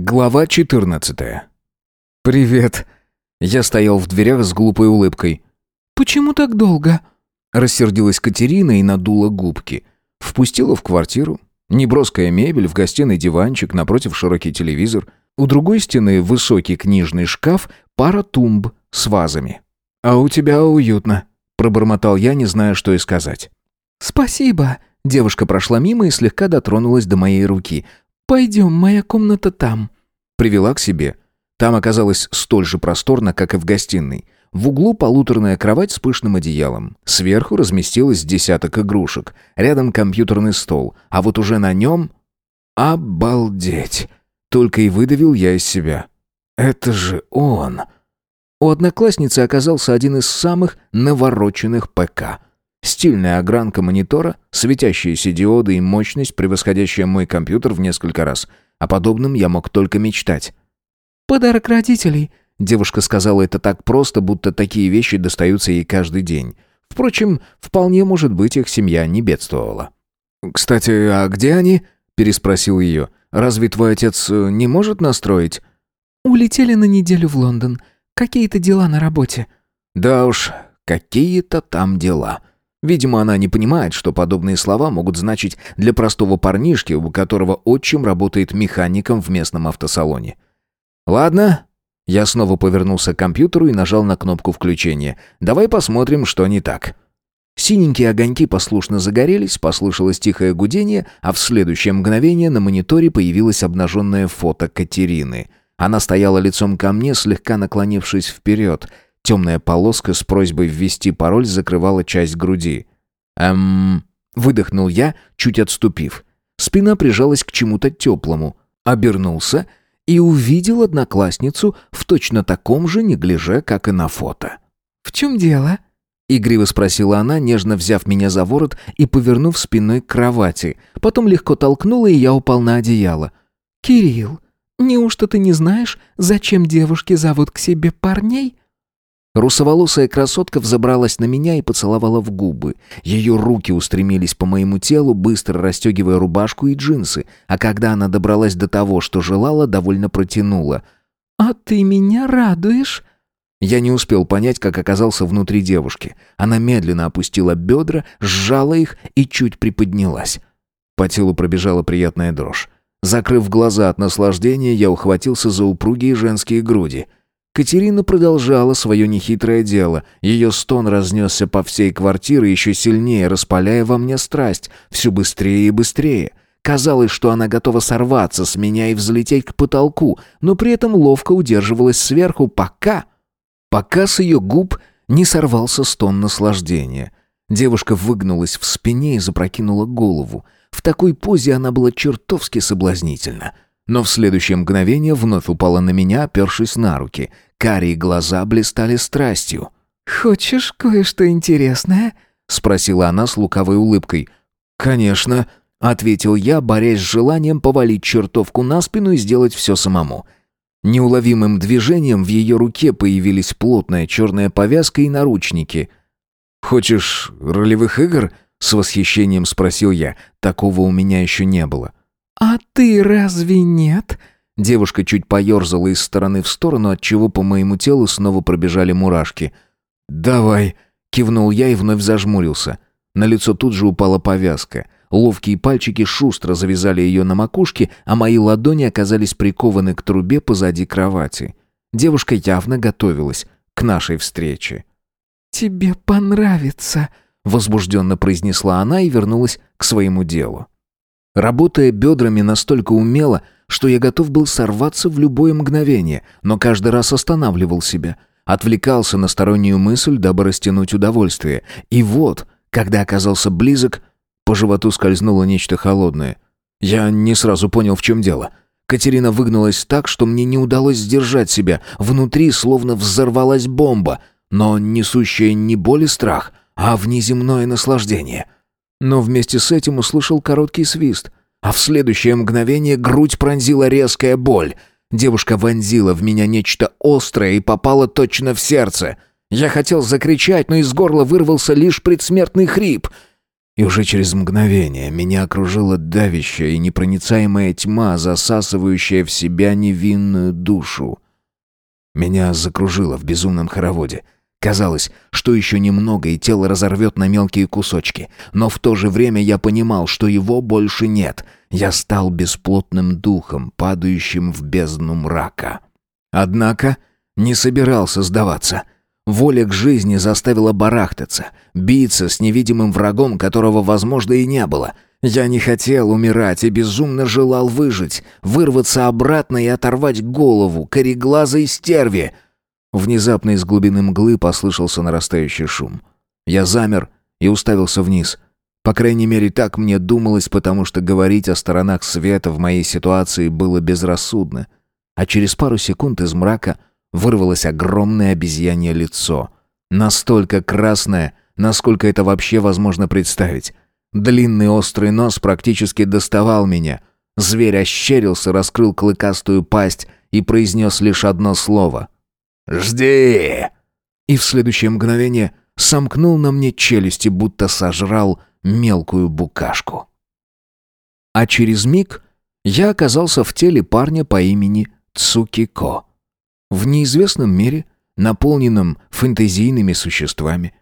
Глава 14. «Привет». Я стоял в дверях с глупой улыбкой. «Почему так долго?» Рассердилась Катерина и надула губки. Впустила в квартиру. Неброская мебель, в гостиной диванчик, напротив широкий телевизор. У другой стены высокий книжный шкаф, пара тумб с вазами. «А у тебя уютно», — пробормотал я, не зная, что и сказать. «Спасибо». Девушка прошла мимо и слегка дотронулась до моей руки. «Пойдем, моя комната там». Привела к себе. Там оказалось столь же просторно, как и в гостиной. В углу полуторная кровать с пышным одеялом. Сверху разместилось десяток игрушек. Рядом компьютерный стол. А вот уже на нем... Обалдеть! Только и выдавил я из себя. Это же он! У одноклассницы оказался один из самых навороченных ПК. Стильная огранка монитора, светящиеся диоды и мощность, превосходящая мой компьютер в несколько раз. О подобном я мог только мечтать. «Подарок родителей», Девушка сказала это так просто, будто такие вещи достаются ей каждый день. Впрочем, вполне может быть, их семья не бедствовала. «Кстати, а где они?» – переспросил ее. «Разве твой отец э, не может настроить?» «Улетели на неделю в Лондон. Какие-то дела на работе». «Да уж, какие-то там дела». Видимо, она не понимает, что подобные слова могут значить для простого парнишки, у которого отчим работает механиком в местном автосалоне. «Ладно, я снова повернулся к компьютеру и нажал на кнопку включения. «Давай посмотрим, что не так». Синенькие огоньки послушно загорелись, послышалось тихое гудение, а в следующее мгновение на мониторе появилось обнаженное фото Катерины. Она стояла лицом ко мне, слегка наклонившись вперед. Темная полоска с просьбой ввести пароль закрывала часть груди. «Эм...» — выдохнул я, чуть отступив. Спина прижалась к чему-то теплому. Обернулся — и увидел одноклассницу в точно таком же неглиже, как и на фото. «В чем дело?» — игриво спросила она, нежно взяв меня за ворот и повернув спиной к кровати. Потом легко толкнула, и я упал на одеяло. «Кирилл, неужто ты не знаешь, зачем девушки зовут к себе парней?» Русоволосая красотка взобралась на меня и поцеловала в губы. Ее руки устремились по моему телу, быстро расстегивая рубашку и джинсы, а когда она добралась до того, что желала, довольно протянула. «А ты меня радуешь?» Я не успел понять, как оказался внутри девушки. Она медленно опустила бедра, сжала их и чуть приподнялась. По телу пробежала приятная дрожь. Закрыв глаза от наслаждения, я ухватился за упругие женские груди — Катерина продолжала свое нехитрое дело. Ее стон разнесся по всей квартире, еще сильнее распаляя во мне страсть, все быстрее и быстрее. Казалось, что она готова сорваться с меня и взлететь к потолку, но при этом ловко удерживалась сверху, пока... Пока с ее губ не сорвался стон наслаждения. Девушка выгнулась в спине и запрокинула голову. В такой позе она была чертовски соблазнительна — но в следующее мгновение вновь упала на меня, опершись на руки. Карие глаза блистали страстью. «Хочешь кое-что интересное?» — спросила она с лукавой улыбкой. «Конечно», — ответил я, борясь с желанием повалить чертовку на спину и сделать все самому. Неуловимым движением в ее руке появились плотная черная повязка и наручники. «Хочешь ролевых игр?» — с восхищением спросил я. «Такого у меня еще не было». «А ты разве нет?» Девушка чуть поерзала из стороны в сторону, отчего по моему телу снова пробежали мурашки. «Давай!» — кивнул я и вновь зажмурился. На лицо тут же упала повязка. Ловкие пальчики шустро завязали ее на макушке, а мои ладони оказались прикованы к трубе позади кровати. Девушка явно готовилась к нашей встрече. «Тебе понравится», — возбужденно произнесла она и вернулась к своему делу. Работая бедрами настолько умело, что я готов был сорваться в любое мгновение, но каждый раз останавливал себя, отвлекался на стороннюю мысль, дабы растянуть удовольствие. И вот, когда оказался близок, по животу скользнуло нечто холодное. Я не сразу понял, в чем дело. Катерина выгнулась так, что мне не удалось сдержать себя. Внутри словно взорвалась бомба, но несущая не боль и страх, а внеземное наслаждение — но вместе с этим услышал короткий свист, а в следующее мгновение грудь пронзила резкая боль. Девушка вонзила в меня нечто острое и попала точно в сердце. Я хотел закричать, но из горла вырвался лишь предсмертный хрип. И уже через мгновение меня окружила давящая и непроницаемая тьма, засасывающая в себя невинную душу. Меня закружило в безумном хороводе. Казалось, что еще немного, и тело разорвет на мелкие кусочки. Но в то же время я понимал, что его больше нет. Я стал бесплотным духом, падающим в бездну мрака. Однако не собирался сдаваться — Воля к жизни заставила барахтаться, биться с невидимым врагом, которого, возможно, и не было. Я не хотел умирать и безумно желал выжить, вырваться обратно и оторвать голову кореглазой стерви. Внезапно из глубины мглы послышался нарастающий шум. Я замер и уставился вниз. По крайней мере, так мне думалось, потому что говорить о сторонах света в моей ситуации было безрассудно. А через пару секунд из мрака вырвалось огромное обезьянье лицо. Настолько красное, насколько это вообще возможно представить. Длинный острый нос практически доставал меня. Зверь ощерился, раскрыл клыкастую пасть и произнес лишь одно слово. «Жди!» И в следующее мгновение сомкнул на мне челюсти, будто сожрал мелкую букашку. А через миг я оказался в теле парня по имени Цукико. В неизвестном мире, наполненном фэнтезийными существами.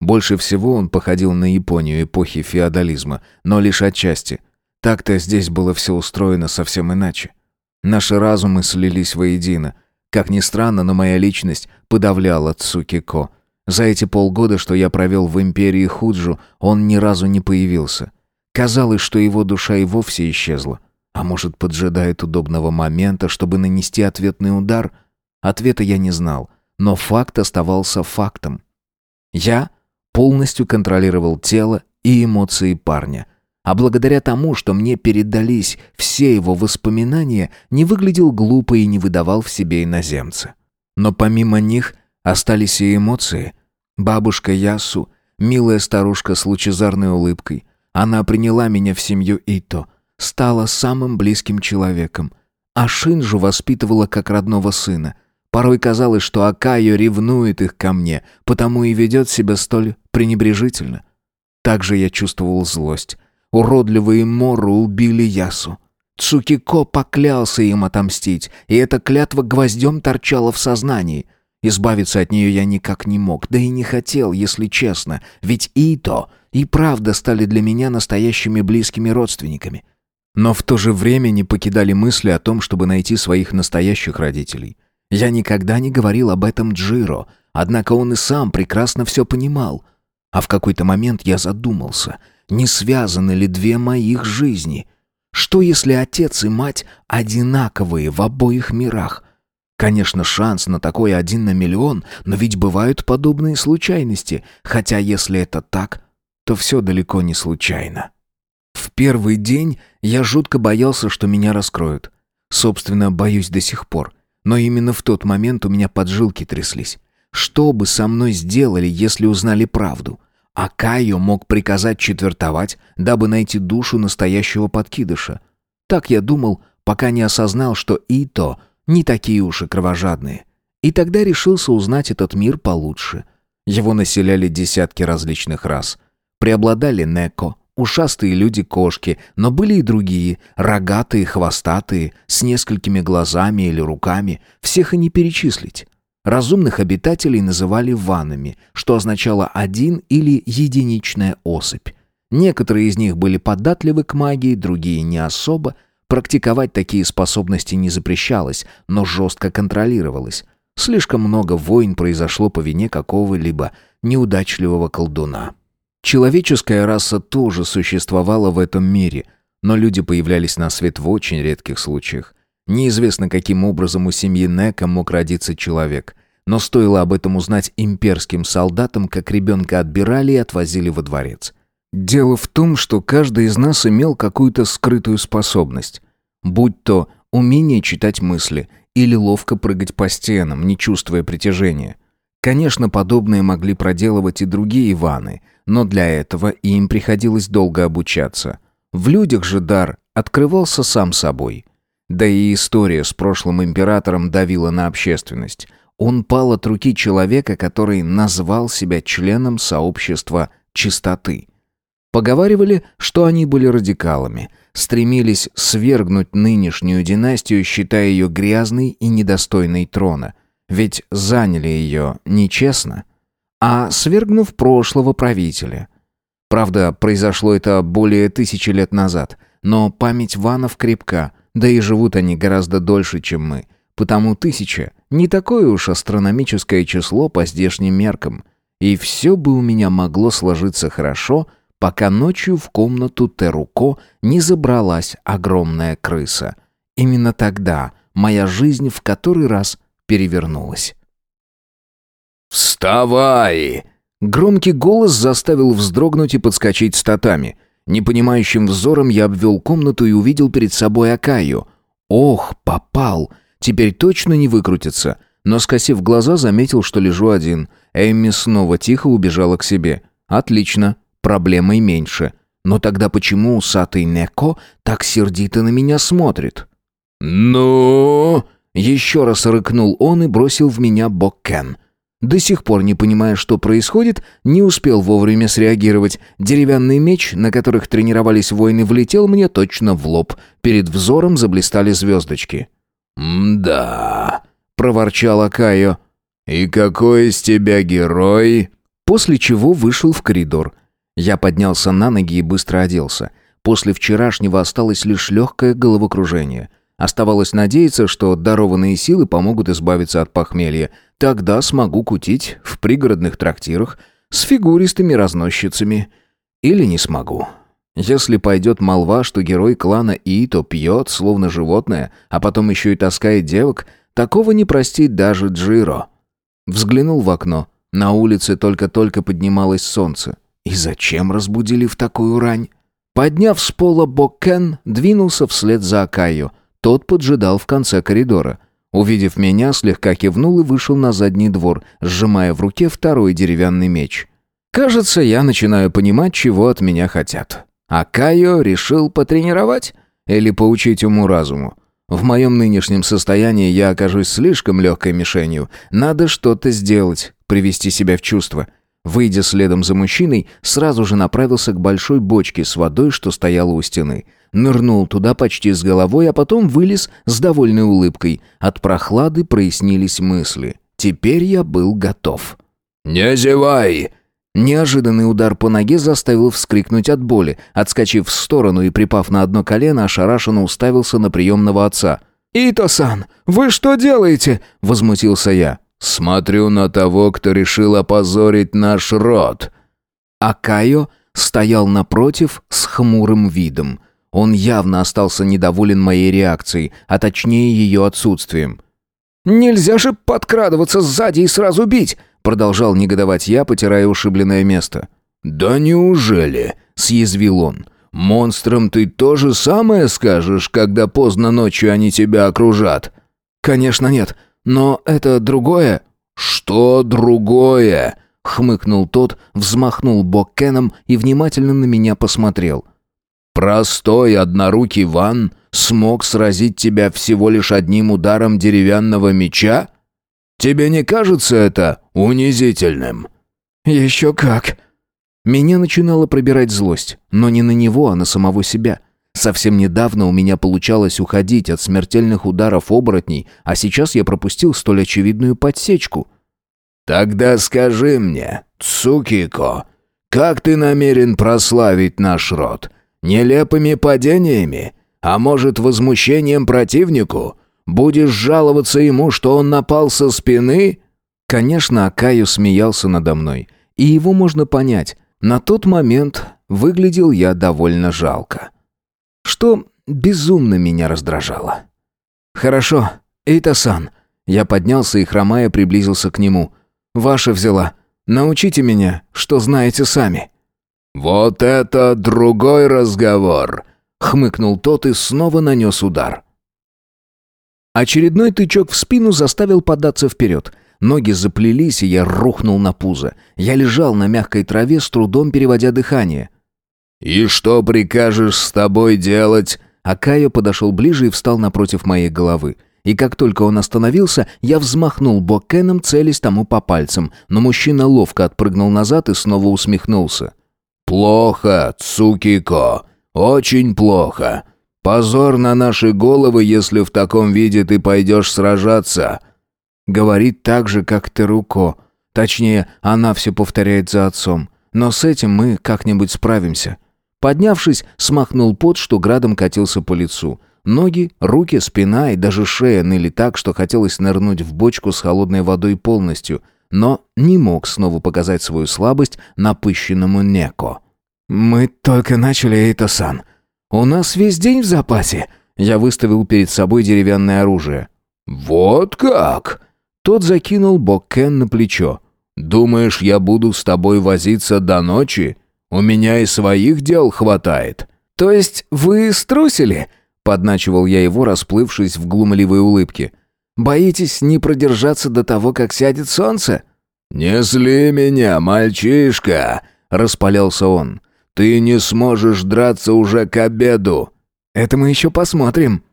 Больше всего он походил на Японию эпохи феодализма, но лишь отчасти. Так-то здесь было все устроено совсем иначе. Наши разумы слились воедино. Как ни странно, но моя личность подавляла Цукико. За эти полгода, что я провел в империи Худжу, он ни разу не появился. Казалось, что его душа и вовсе исчезла. А может, поджидает удобного момента, чтобы нанести ответный удар — Ответа я не знал, но факт оставался фактом. Я полностью контролировал тело и эмоции парня, а благодаря тому, что мне передались все его воспоминания, не выглядел глупо и не выдавал в себе иноземца. Но помимо них остались и эмоции. Бабушка Ясу, милая старушка с лучезарной улыбкой, она приняла меня в семью Ито, стала самым близким человеком, а Шинжу воспитывала как родного сына — Порой казалось, что Акайо ревнует их ко мне, потому и ведет себя столь пренебрежительно. Также я чувствовал злость. Уродливые Мору убили Ясу. Цукико поклялся им отомстить, и эта клятва гвоздем торчала в сознании. Избавиться от нее я никак не мог, да и не хотел, если честно, ведь Ито и правда стали для меня настоящими близкими родственниками. Но в то же время не покидали мысли о том, чтобы найти своих настоящих родителей. Я никогда не говорил об этом Джиро, однако он и сам прекрасно все понимал. А в какой-то момент я задумался, не связаны ли две моих жизни? Что если отец и мать одинаковые в обоих мирах? Конечно, шанс на такое один на миллион, но ведь бывают подобные случайности, хотя если это так, то все далеко не случайно. В первый день я жутко боялся, что меня раскроют. Собственно, боюсь до сих пор. Но именно в тот момент у меня поджилки тряслись. Что бы со мной сделали, если узнали правду? А Кайо мог приказать четвертовать, дабы найти душу настоящего подкидыша. Так я думал, пока не осознал, что Ито не такие уж и кровожадные. И тогда решился узнать этот мир получше. Его населяли десятки различных рас. Преобладали Неко, Ушастые люди-кошки, но были и другие, рогатые, хвостатые, с несколькими глазами или руками, всех и не перечислить. Разумных обитателей называли ванами, что означало один или единичная особь. Некоторые из них были податливы к магии, другие не особо. Практиковать такие способности не запрещалось, но жестко контролировалось. Слишком много войн произошло по вине какого-либо неудачливого колдуна. Человеческая раса тоже существовала в этом мире, но люди появлялись на свет в очень редких случаях. Неизвестно, каким образом у семьи Нека мог родиться человек, но стоило об этом узнать имперским солдатам, как ребенка отбирали и отвозили во дворец. Дело в том, что каждый из нас имел какую-то скрытую способность. Будь то умение читать мысли или ловко прыгать по стенам, не чувствуя притяжения. Конечно, подобное могли проделывать и другие Иваны – но для этого им приходилось долго обучаться. В людях же дар открывался сам собой. Да и история с прошлым императором давила на общественность. Он пал от руки человека, который назвал себя членом сообщества чистоты. Поговаривали, что они были радикалами, стремились свергнуть нынешнюю династию, считая ее грязной и недостойной трона. Ведь заняли ее нечестно, а свергнув прошлого правителя. Правда, произошло это более тысячи лет назад, но память ванов крепка, да и живут они гораздо дольше, чем мы. Потому тысяча — не такое уж астрономическое число по здешним меркам. И все бы у меня могло сложиться хорошо — пока ночью в комнату Теруко не забралась огромная крыса. Именно тогда моя жизнь в который раз перевернулась. «Вставай!» Громкий голос заставил вздрогнуть и подскочить статами. Непонимающим взором я обвел комнату и увидел перед собой Акаю. «Ох, попал! Теперь точно не выкрутится!» Но, скосив глаза, заметил, что лежу один. Эмми снова тихо убежала к себе. «Отлично проблемой меньше. Но тогда почему усатый Неко так сердито на меня смотрит? «Ну?» Еще раз рыкнул он и бросил в меня боккен. До сих пор не понимая, что происходит, не успел вовремя среагировать. Деревянный меч, на которых тренировались воины, влетел мне точно в лоб. Перед взором заблистали звездочки. «Мда», — проворчал Акайо. «И какой из тебя герой?» После чего вышел в коридор. Я поднялся на ноги и быстро оделся. После вчерашнего осталось лишь легкое головокружение. Оставалось надеяться, что дарованные силы помогут избавиться от похмелья. Тогда смогу кутить в пригородных трактирах с фигуристыми разносчицами. Или не смогу. Если пойдет молва, что герой клана Иито пьет, словно животное, а потом еще и таскает девок, такого не простит даже Джиро. Взглянул в окно. На улице только-только поднималось солнце. И зачем разбудили в такую рань? Подняв с пола Боккен, двинулся вслед за Акаю. Тот поджидал в конце коридора. Увидев меня, слегка кивнул и вышел на задний двор, сжимая в руке второй деревянный меч. Кажется, я начинаю понимать, чего от меня хотят. Акайо решил потренировать? Или поучить уму-разуму? В моем нынешнем состоянии я окажусь слишком легкой мишенью. Надо что-то сделать, привести себя в чувство. Выйдя следом за мужчиной, сразу же направился к большой бочке с водой, что стояла у стены. Нырнул туда почти с головой, а потом вылез с довольной улыбкой. От прохлады прояснились мысли. Теперь я был готов. «Не зевай!» Неожиданный удар по ноге заставил вскрикнуть от боли. Отскочив в сторону и припав на одно колено, ошарашенно уставился на приемного отца. «Ито-сан, вы что делаете?» — возмутился я. Смотрю на того, кто решил опозорить наш род». Акайо стоял напротив с хмурым видом. Он явно остался недоволен моей реакцией, а точнее ее отсутствием. «Нельзя же подкрадываться сзади и сразу бить!» Продолжал негодовать я, потирая ушибленное место. «Да неужели?» — съязвил он. «Монстрам ты то же самое скажешь, когда поздно ночью они тебя окружат?» «Конечно нет. «Но это другое?» «Что другое?» — хмыкнул тот, взмахнул боккеном и внимательно на меня посмотрел. «Простой однорукий ван смог сразить тебя всего лишь одним ударом деревянного меча? Тебе не кажется это унизительным?» «Еще как!» Меня начинала пробирать злость, но не на него, а на самого себя — Совсем недавно у меня получалось уходить от смертельных ударов оборотней, а сейчас я пропустил столь очевидную подсечку. «Тогда скажи мне, Цукико, как ты намерен прославить наш род? Нелепыми падениями? А может, возмущением противнику? Будешь жаловаться ему, что он напал со спины?» Конечно, Акаю смеялся надо мной, и его можно понять. На тот момент выглядел я довольно жалко что безумно меня раздражало. «Хорошо, Эйта-сан». Я поднялся и, хромая, приблизился к нему. «Ваша взяла. Научите меня, что знаете сами». «Вот это другой разговор», — хмыкнул тот и снова нанес удар. Очередной тычок в спину заставил податься вперед. Ноги заплелись, и я рухнул на пузо. Я лежал на мягкой траве, с трудом переводя дыхание. «И что прикажешь с тобой делать?» Акая подошел ближе и встал напротив моей головы. И как только он остановился, я взмахнул бокеном, целясь тому по пальцам, но мужчина ловко отпрыгнул назад и снова усмехнулся. «Плохо, Цукико, очень плохо. Позор на наши головы, если в таком виде ты пойдешь сражаться». Говорит так же, как Теруко. Точнее, она все повторяет за отцом. Но с этим мы как-нибудь справимся. Поднявшись, смахнул пот, что градом катился по лицу. Ноги, руки, спина и даже шея ныли так, что хотелось нырнуть в бочку с холодной водой полностью, но не мог снова показать свою слабость напыщенному Неко. «Мы только начали, Эйто-сан. У нас весь день в запасе». Я выставил перед собой деревянное оружие. «Вот как!» Тот закинул Боккен на плечо. «Думаешь, я буду с тобой возиться до ночи? У меня и своих дел хватает». «То есть вы струсили?» Подначивал я его, расплывшись в глумливой улыбке. «Боитесь не продержаться до того, как сядет солнце?» «Не зли меня, мальчишка!» — распалялся он. «Ты не сможешь драться уже к обеду!» «Это мы еще посмотрим!»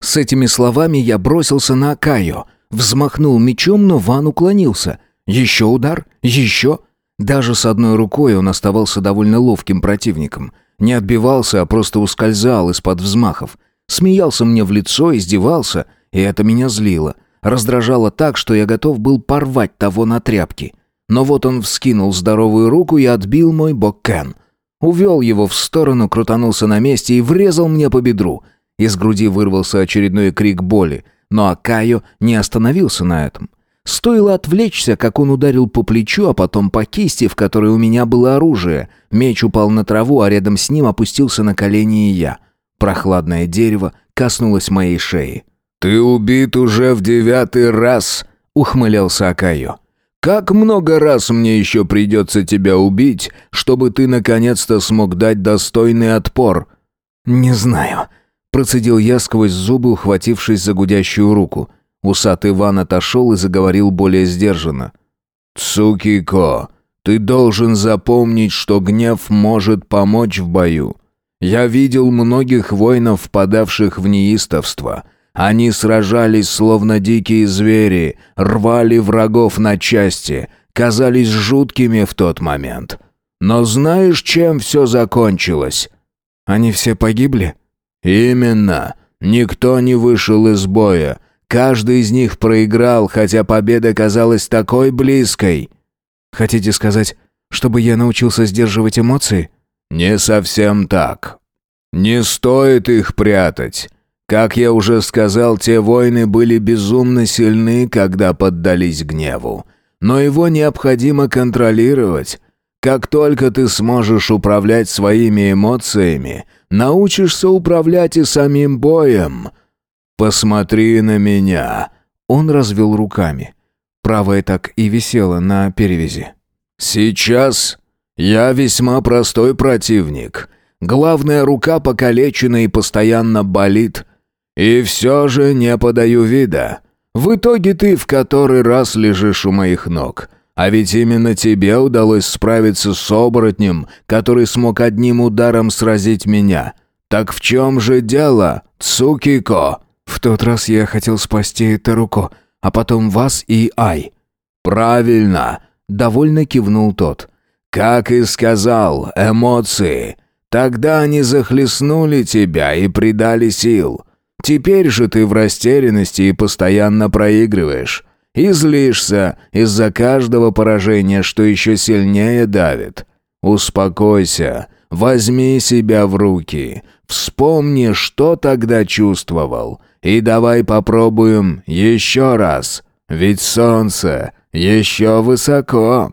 С этими словами я бросился на Акаю, взмахнул мечом, но Ван уклонился. Еще удар, еще. Даже с одной рукой он оставался довольно ловким противником. Не отбивался, а просто ускользал из-под взмахов. Смеялся мне в лицо, издевался, и это меня злило. Раздражало так, что я готов был порвать того на тряпки. Но вот он вскинул здоровую руку и отбил мой боккен. Увел его в сторону, крутанулся на месте и врезал мне по бедру. Из груди вырвался очередной крик боли, но Акаю не остановился на этом. Стоило отвлечься, как он ударил по плечу, а потом по кисти, в которой у меня было оружие. Меч упал на траву, а рядом с ним опустился на колени и я. Прохладное дерево коснулось моей шеи. «Ты убит уже в девятый раз», — ухмылялся Акаю. «Как много раз мне еще придется тебя убить, чтобы ты наконец-то смог дать достойный отпор?» «Не знаю», — процедил я сквозь зубы, ухватившись за гудящую руку. Усатый Иван отошел и заговорил более сдержанно. «Цукико, ты должен запомнить, что гнев может помочь в бою. Я видел многих воинов, впадавших в неистовство. Они сражались, словно дикие звери, рвали врагов на части, казались жуткими в тот момент. Но знаешь, чем все закончилось?» «Они все погибли?» «Именно. Никто не вышел из боя. Каждый из них проиграл, хотя победа казалась такой близкой». «Хотите сказать, чтобы я научился сдерживать эмоции?» «Не совсем так. Не стоит их прятать. Как я уже сказал, те воины были безумно сильны, когда поддались гневу. Но его необходимо контролировать. Как только ты сможешь управлять своими эмоциями, научишься управлять и самим боем. Посмотри на меня». Он развел руками. Правая так и висела на перевязи. «Сейчас я весьма простой противник. Главная рука покалечена и постоянно болит. И все же не подаю вида. В итоге ты в который раз лежишь у моих ног. А ведь именно тебе удалось справиться с оборотнем, который смог одним ударом сразить меня. Так в чем же дело, Цукико?» «В тот раз я хотел спасти Таруко, а потом вас и Ай». «Правильно», — довольно кивнул тот. Как и сказал, эмоции. Тогда они захлестнули тебя и придали сил. Теперь же ты в растерянности и постоянно проигрываешь. И злишься из-за каждого поражения, что еще сильнее давит. Успокойся, возьми себя в руки, вспомни, что тогда чувствовал, и давай попробуем еще раз, ведь солнце еще высоко».